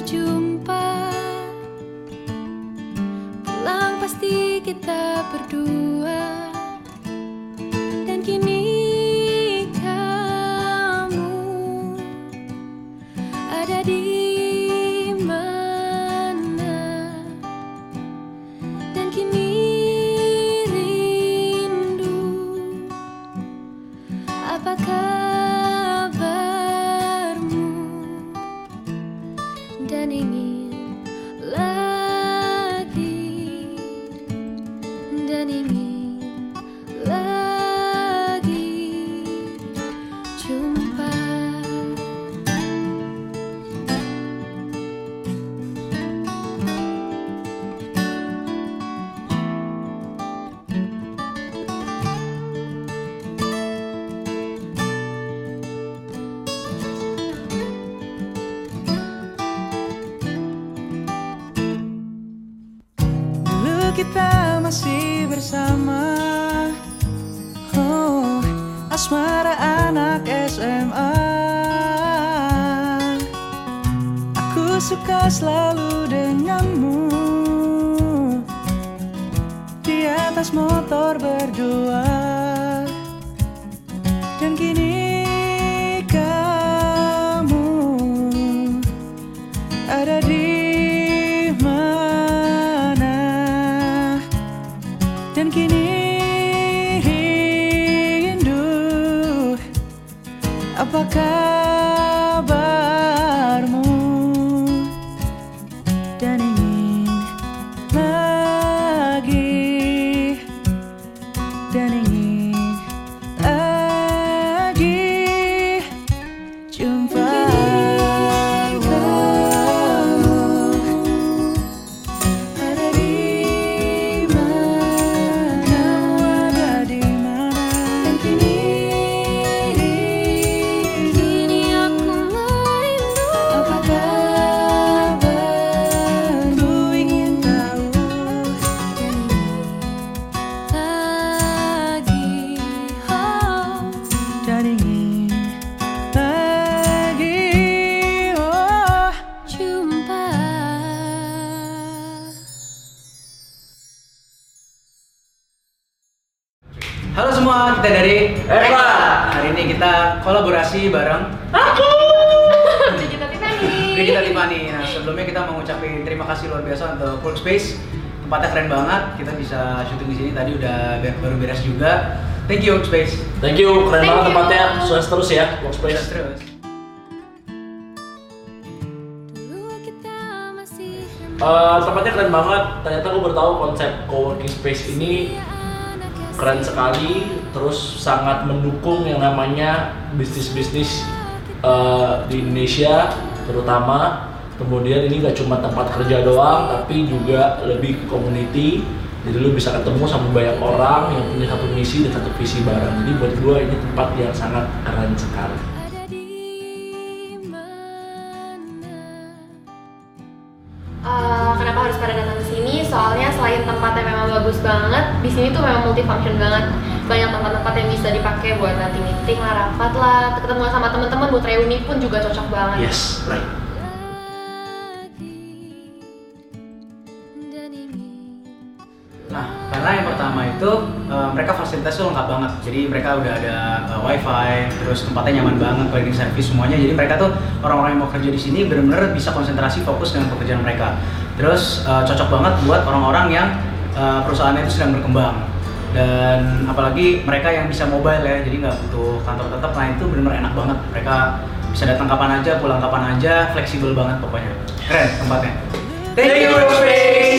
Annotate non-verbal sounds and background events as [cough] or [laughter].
berjumpa. Pulang pasti kita berdua. denim kita masih bersama. Oh, asmara anak SMA Aku suka selalu denganmu. Di atas motor berdua. Dan kini rindu. Apa lagi oh Jumpa Halo semua, kita dari Eva. Hari ini kita kolaborasi bareng [laughs] Kita Tiffany Brigita Tiffany. Nah, sebelumnya kita mau ngucapin terima kasih luar biasa untuk Workspace. Tempatnya keren banget. Kita bisa syuting di sini tadi udah baru beres juga. Thank you Workspace. Thank you, keren Thank banget you. tempatnya. Sukses terus ya, Terus Workspace. terus. Kita masih Eh, tempatnya keren banget. Ternyata gue baru tahu konsep co-working space ini keren sekali. Terus sangat mendukung yang namanya bisnis-bisnis eh, di Indonesia, terutama. Kemudian ini gak cuma tempat kerja doang, tapi juga lebih ke community. Jadi lu bisa ketemu sama banyak orang yang punya satu misi dan satu visi bareng. Jadi buat gue ini tempat yang sangat keren sekali. ada di mana Eh, kenapa harus pada datang ke sini? Soalnya selain tempatnya memang bagus banget, di sini tuh memang multifunction banget. Banyak tempat-tempat yang bisa dipakai buat nanti meeting lah, rapat lah, ketemu sama teman-teman buat reuni pun juga cocok banget. Yes, right. Nah, karena yang pertama itu eh, mereka fasilitasnya lengkap banget. Jadi mereka udah ada eh, wifi, terus tempatnya nyaman banget, cleaning service semuanya. Jadi mereka tuh orang-orang yang mau kerja di sini benar-benar bisa konsentrasi fokus dengan pekerjaan mereka. Terus eh, cocok banget buat orang-orang yang eh, perusahaannya itu sedang berkembang. Dan apalagi mereka yang bisa mobile ya, jadi nggak butuh kantor tetap. Nah itu benar-benar enak banget. Mereka bisa datang kapan aja, pulang kapan aja, fleksibel banget pokoknya. Keren tempatnya. Thank you, Workspace!